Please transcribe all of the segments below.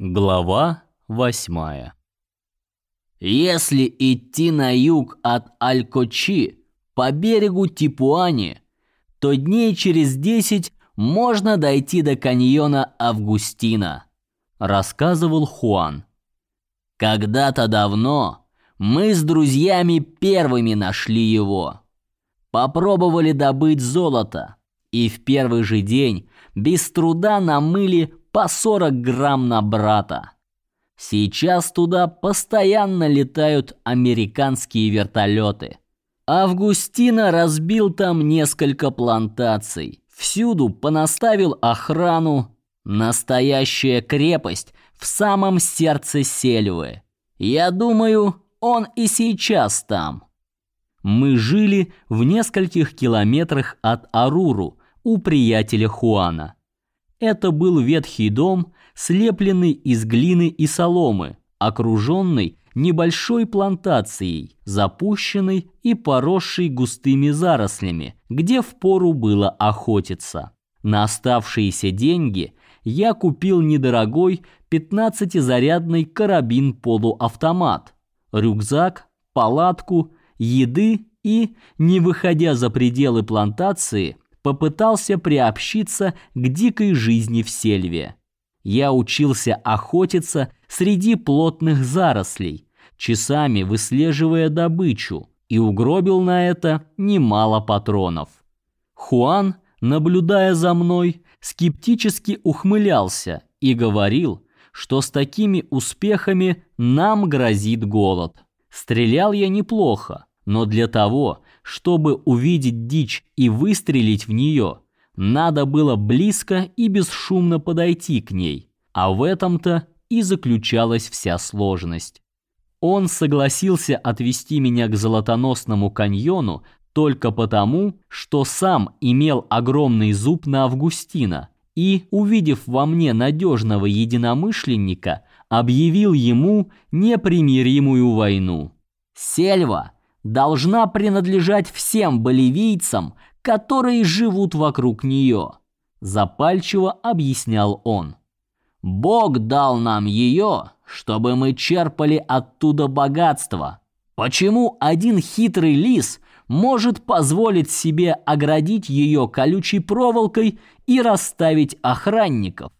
Глава восьмая. Если идти на юг от Алькочи по берегу Типуани, то дней через десять можно дойти до каньона Августина, рассказывал Хуан. Когда-то давно мы с друзьями первыми нашли его. Попробовали добыть золото, и в первый же день без труда намыли по 40 грамм на брата. Сейчас туда постоянно летают американские вертолеты. Августина разбил там несколько плантаций. Всюду понаставил охрану. Настоящая крепость в самом сердце сельвы. Я думаю, он и сейчас там. Мы жили в нескольких километрах от Аруру у приятеля Хуана. Это был ветхий дом, слепленный из глины и соломы, окруженный небольшой плантацией, запущенной и поросшей густыми зарослями, где впору было охотиться. На оставшиеся деньги я купил недорогой 15-зарядный карабин-полуавтомат, рюкзак, палатку, еды и, не выходя за пределы плантации, попытался приобщиться к дикой жизни в сельве. Я учился охотиться среди плотных зарослей, часами выслеживая добычу, и угробил на это немало патронов. Хуан, наблюдая за мной, скептически ухмылялся и говорил, что с такими успехами нам грозит голод. Стрелял я неплохо, но для того, чтобы увидеть дичь и выстрелить в нее, надо было близко и бесшумно подойти к ней. А в этом-то и заключалась вся сложность. Он согласился отвести меня к Золотоносному каньону только потому, что сам имел огромный зуб на Августина и, увидев во мне надежного единомышленника, объявил ему непримиримую войну. Сельва должна принадлежать всем боливийцам, которые живут вокруг нее, запальчиво объяснял он. Бог дал нам ее, чтобы мы черпали оттуда богатство. Почему один хитрый лис может позволить себе оградить ее колючей проволокой и расставить охранников?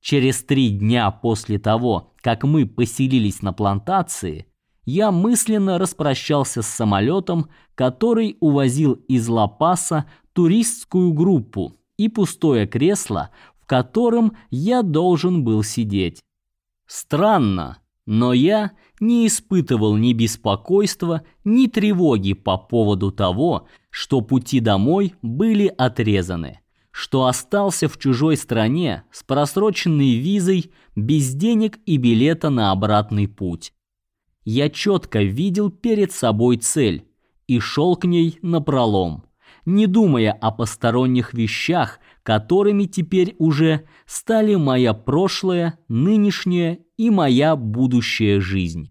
Через три дня после того, как мы поселились на плантации, я мысленно распрощался с самолетом, который увозил из Ла-Паса туристскую группу и пустое кресло, в котором я должен был сидеть. Странно, но я не испытывал ни беспокойства, ни тревоги по поводу того, что пути домой были отрезаны, что остался в чужой стране с просроченной визой, без денег и билета на обратный путь я четко видел перед собой цель и шел к ней напролом, не думая о посторонних вещах, которыми теперь уже стали моя прошлое, нынешняя и моя будущая жизнь.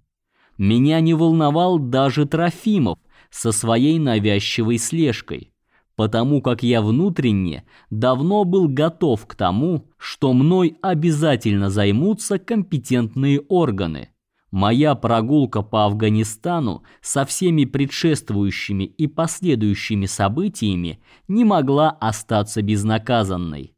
Меня не волновал даже Трофимов со своей навязчивой слежкой, потому как я внутренне давно был готов к тому, что мной обязательно займутся компетентные органы – Моя прогулка по Афганистану со всеми предшествующими и последующими событиями не могла остаться безнаказанной.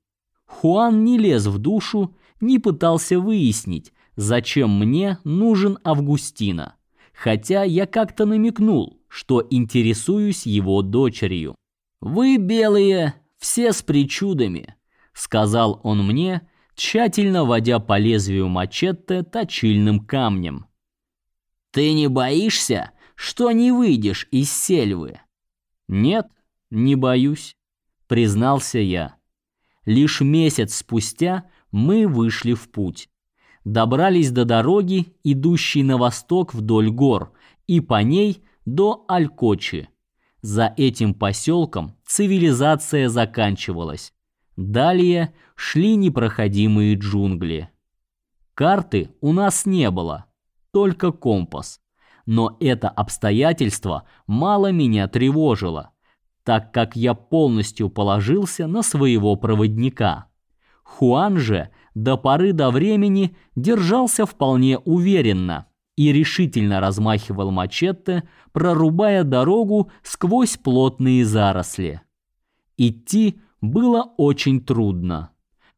Хуан не лез в душу, не пытался выяснить, зачем мне нужен Августина, хотя я как-то намекнул, что интересуюсь его дочерью. «Вы, белые, все с причудами», — сказал он мне, — тщательно водя по лезвию мачете точильным камнем. «Ты не боишься, что не выйдешь из сельвы?» «Нет, не боюсь», — признался я. Лишь месяц спустя мы вышли в путь. Добрались до дороги, идущей на восток вдоль гор, и по ней до Алькочи. За этим поселком цивилизация заканчивалась. Далее шли непроходимые джунгли. Карты у нас не было, только компас. Но это обстоятельство мало меня тревожило, так как я полностью положился на своего проводника. Хуан же до поры до времени держался вполне уверенно и решительно размахивал мачете, прорубая дорогу сквозь плотные заросли. Идти было очень трудно.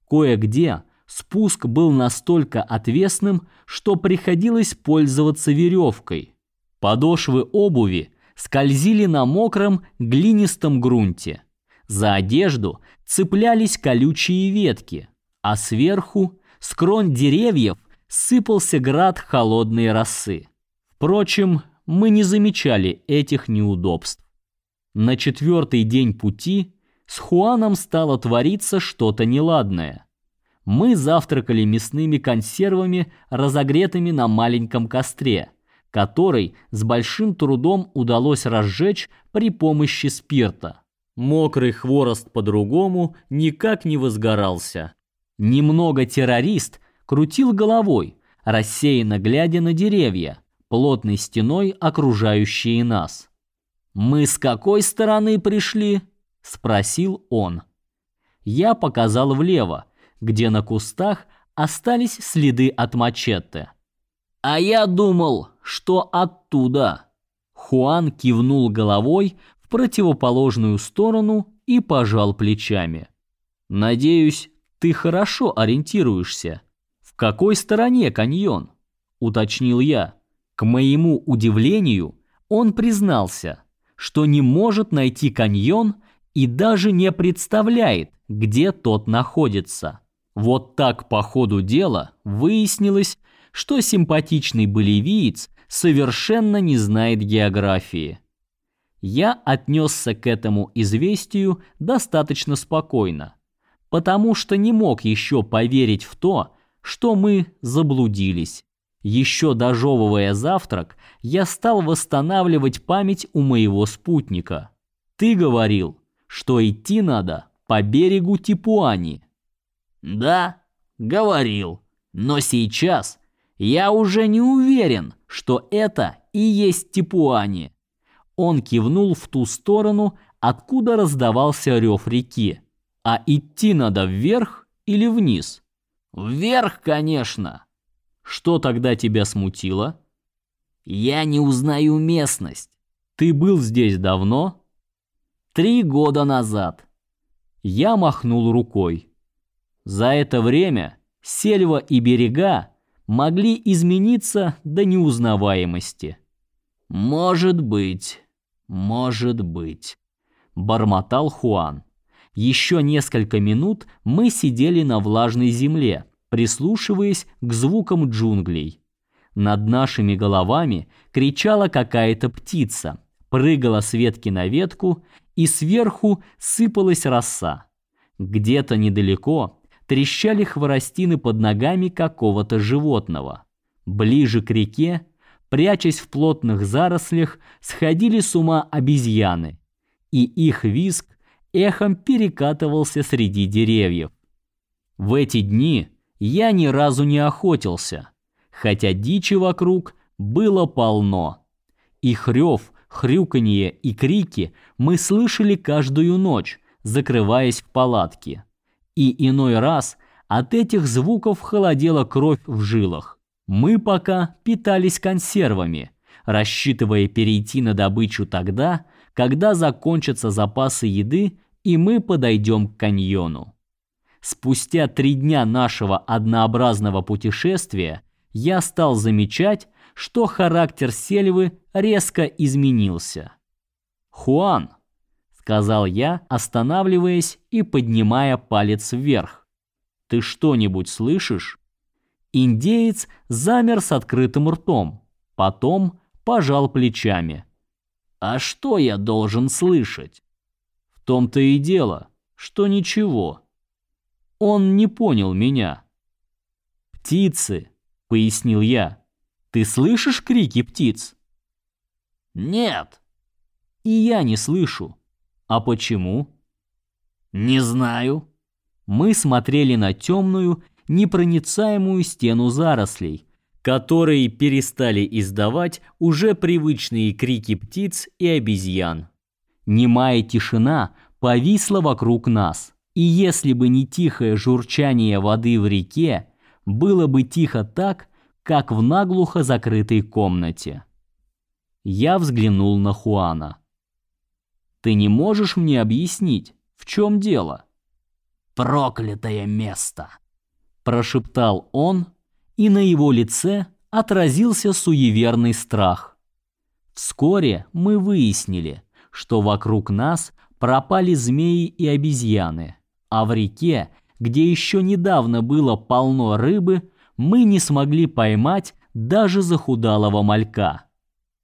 Кое-где спуск был настолько отвесным, что приходилось пользоваться веревкой. Подошвы обуви скользили на мокром глинистом грунте. За одежду цеплялись колючие ветки, а сверху с крон деревьев сыпался град холодной росы. Впрочем, мы не замечали этих неудобств. На четвертый день пути с Хуаном стало твориться что-то неладное. Мы завтракали мясными консервами, разогретыми на маленьком костре, который с большим трудом удалось разжечь при помощи спирта. Мокрый хворост по-другому никак не возгорался. Немного террорист крутил головой, рассеянно глядя на деревья, плотной стеной окружающие нас. Мы с какой стороны пришли? Спросил он. Я показал влево, где на кустах остались следы от мачете. А я думал, что оттуда. Хуан кивнул головой в противоположную сторону и пожал плечами. Надеюсь, ты хорошо ориентируешься. В какой стороне каньон? уточнил я. К моему удивлению, он признался, что не может найти каньон и даже не представляет, где тот находится. Вот так по ходу дела выяснилось, что симпатичный боливиец совершенно не знает географии. Я отнесся к этому известию достаточно спокойно, потому что не мог еще поверить в то, что мы заблудились. Еще дожевывая завтрак, я стал восстанавливать память у моего спутника. Ты говорил, что идти надо по берегу Типуани. Да, говорил. Но сейчас я уже не уверен, что это и есть Типуани. Он кивнул в ту сторону, откуда раздавался рев реки. А идти надо вверх или вниз? Вверх, конечно. Что тогда тебя смутило? Я не узнаю местность. Ты был здесь давно? Три года назад. Я махнул рукой. За это время сельва и берега могли измениться до неузнаваемости. Может быть, может быть, бормотал Хуан. Еще несколько минут мы сидели на влажной земле, прислушиваясь к звукам джунглей. Над нашими головами кричала какая-то птица, прыгала с ветки на ветку и сверху сыпалась роса. Где-то недалеко трещали хворостины под ногами какого-то животного. Ближе к реке, прячась в плотных зарослях, сходили с ума обезьяны, и их визг эхом перекатывался среди деревьев. В эти дни я ни разу не охотился, хотя дичи вокруг было полно. Их рев хрюканье и крики мы слышали каждую ночь, закрываясь в палатке. И иной раз от этих звуков холодела кровь в жилах. Мы пока питались консервами, рассчитывая перейти на добычу тогда, когда закончатся запасы еды и мы подойдем к каньону. Спустя три дня нашего однообразного путешествия я стал замечать, что характер сельвы резко изменился. «Хуан», — сказал я, останавливаясь и поднимая палец вверх, — «ты что-нибудь слышишь?» Индеец замер с открытым ртом, потом пожал плечами. «А что я должен слышать?» «В том-то и дело, что ничего». Он не понял меня. «Птицы», — пояснил я. Ты слышишь крики птиц? Нет. И я не слышу. А почему? Не знаю. Мы смотрели на темную, непроницаемую стену зарослей, которые перестали издавать уже привычные крики птиц и обезьян. Немая тишина повисла вокруг нас, И если бы не тихое журчание воды в реке, было бы тихо так, как в наглухо закрытой комнате. Я взглянул на Хуана. Ты не можешь мне объяснить, в чем дело? Проклятое место, прошептал он, и на его лице отразился суеверный страх. Вскоре мы выяснили, что вокруг нас пропали змеи и обезьяны, а в реке, где еще недавно было полно рыбы, мы не смогли поймать даже захудалого малька.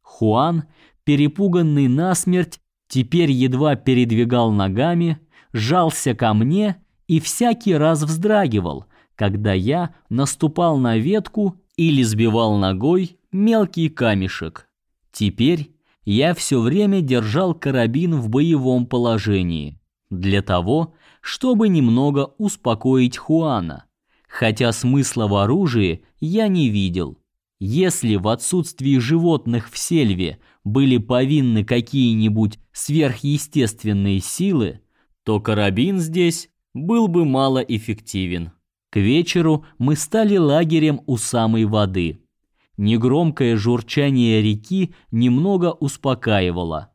Хуан, перепуганный насмерть, теперь едва передвигал ногами, жался ко мне и всякий раз вздрагивал, когда я наступал на ветку или сбивал ногой мелкий камешек. Теперь я все время держал карабин в боевом положении для того, чтобы немного успокоить Хуана, хотя смысла в оружии я не видел. Если в отсутствии животных в сельве были повинны какие-нибудь сверхъестественные силы, то карабин здесь был бы малоэффективен. К вечеру мы стали лагерем у самой воды. Негромкое журчание реки немного успокаивало.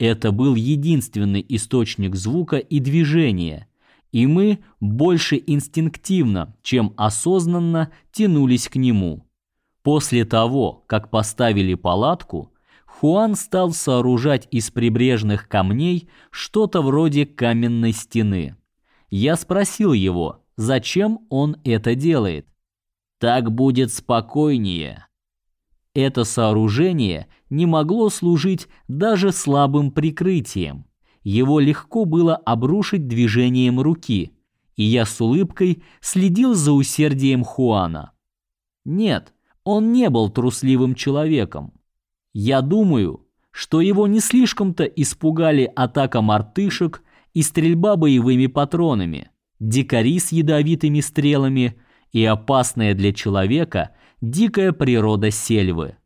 Это был единственный источник звука и движения, и мы больше инстинктивно, чем осознанно тянулись к нему. После того, как поставили палатку, Хуан стал сооружать из прибрежных камней что-то вроде каменной стены. Я спросил его, зачем он это делает. Так будет спокойнее. Это сооружение не могло служить даже слабым прикрытием. Его легко было обрушить движением руки, и я с улыбкой следил за усердием Хуана. Нет, он не был трусливым человеком. Я думаю, что его не слишком-то испугали атака мартышек и стрельба боевыми патронами, дикари с ядовитыми стрелами и опасная для человека дикая природа сельвы.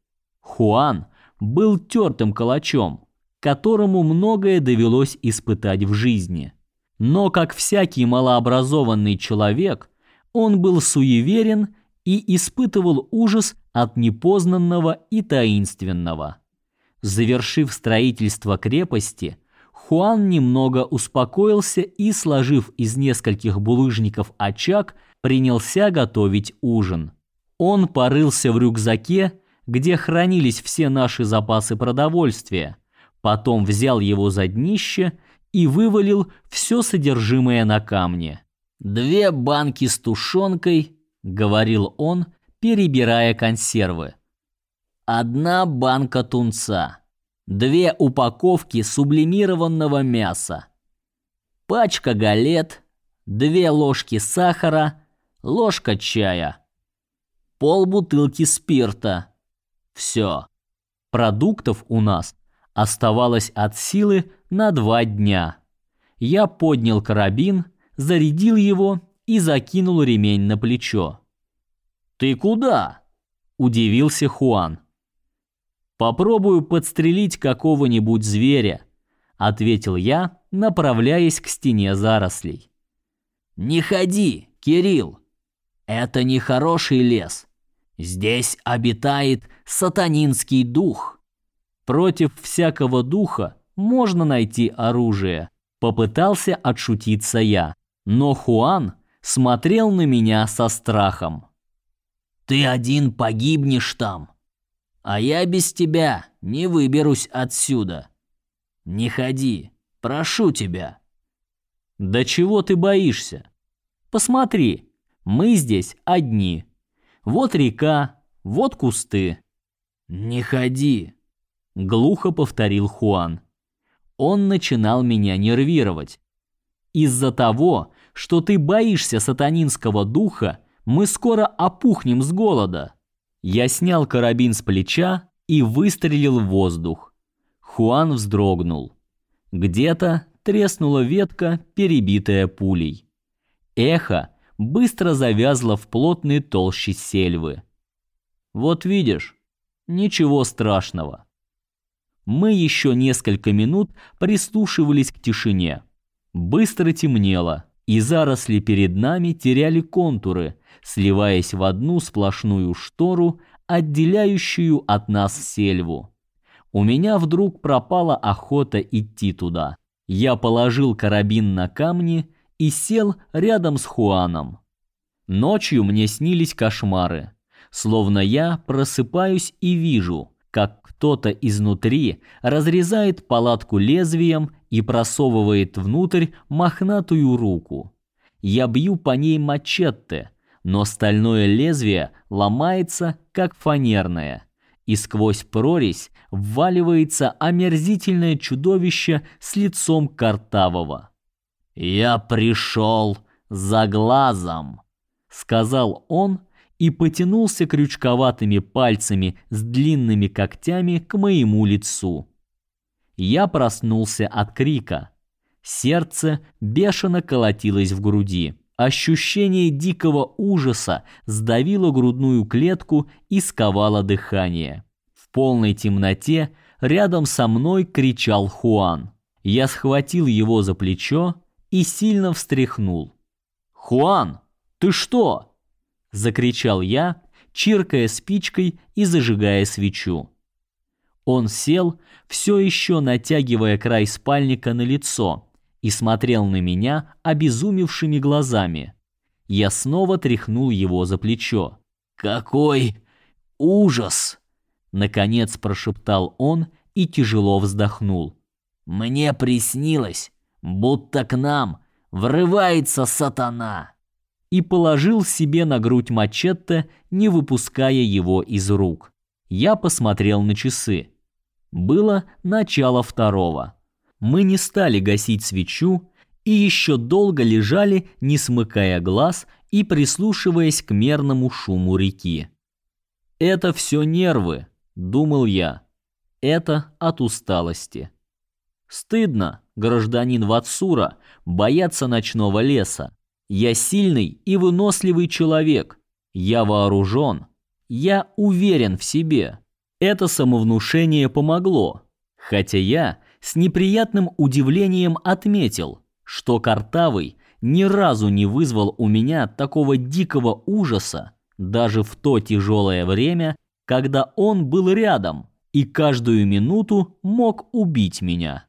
Хуан был тертым калачом, которому многое довелось испытать в жизни. Но, как всякий малообразованный человек, он был суеверен и испытывал ужас от непознанного и таинственного. Завершив строительство крепости, Хуан немного успокоился и, сложив из нескольких булыжников очаг, принялся готовить ужин. Он порылся в рюкзаке, где хранились все наши запасы продовольствия, потом взял его за днище и вывалил все содержимое на камне. «Две банки с тушенкой», — говорил он, перебирая консервы. «Одна банка тунца, две упаковки сублимированного мяса, пачка галет, две ложки сахара, ложка чая» пол бутылки спирта. Все. Продуктов у нас оставалось от силы на два дня. Я поднял карабин, зарядил его и закинул ремень на плечо. «Ты куда?» – удивился Хуан. «Попробую подстрелить какого-нибудь зверя», – ответил я, направляясь к стене зарослей. «Не ходи, Кирилл!» Это не хороший лес. Здесь обитает сатанинский дух. Против всякого духа можно найти оружие. Попытался отшутиться я, но Хуан смотрел на меня со страхом. Ты один погибнешь там, а я без тебя не выберусь отсюда. Не ходи, прошу тебя. Да чего ты боишься? Посмотри, мы здесь одни. Вот река, вот кусты. Не ходи, глухо повторил Хуан. Он начинал меня нервировать. Из-за того, что ты боишься сатанинского духа, мы скоро опухнем с голода. Я снял карабин с плеча и выстрелил в воздух. Хуан вздрогнул. Где-то треснула ветка, перебитая пулей. Эхо быстро завязла в плотной толще сельвы. Вот видишь, ничего страшного. Мы еще несколько минут прислушивались к тишине. Быстро темнело. и заросли перед нами теряли контуры, сливаясь в одну сплошную штору, отделяющую от нас сельву. У меня вдруг пропала охота идти туда. Я положил карабин на камни и сел рядом с Хуаном. Ночью мне снились кошмары, словно я просыпаюсь и вижу, как кто-то изнутри разрезает палатку лезвием и просовывает внутрь мохнатую руку. Я бью по ней мачете, но стальное лезвие ломается, как фанерное, и сквозь прорезь вваливается омерзительное чудовище с лицом картавого. «Я пришел за глазом», — сказал он и потянулся крючковатыми пальцами с длинными когтями к моему лицу. Я проснулся от крика. Сердце бешено колотилось в груди. Ощущение дикого ужаса сдавило грудную клетку и сковало дыхание. В полной темноте рядом со мной кричал Хуан. Я схватил его за плечо и сильно встряхнул. «Хуан, ты что?» – закричал я, чиркая спичкой и зажигая свечу. Он сел, все еще натягивая край спальника на лицо, и смотрел на меня обезумевшими глазами. Я снова тряхнул его за плечо. «Какой ужас!» Наконец прошептал он и тяжело вздохнул. «Мне приснилось, будто к нам врывается сатана!» И положил себе на грудь мачете, не выпуская его из рук. Я посмотрел на часы. Было начало второго. Мы не стали гасить свечу и еще долго лежали, не смыкая глаз и прислушиваясь к мерному шуму реки. Это все нервы, думал я. Это от усталости. Стыдно, гражданин Ватсура, бояться ночного леса. Я сильный и выносливый человек. Я вооружен. Я уверен в себе. Это самовнушение помогло, хотя я с неприятным удивлением отметил, что Картавый ни разу не вызвал у меня такого дикого ужаса, даже в то тяжелое время, когда он был рядом и каждую минуту мог убить меня.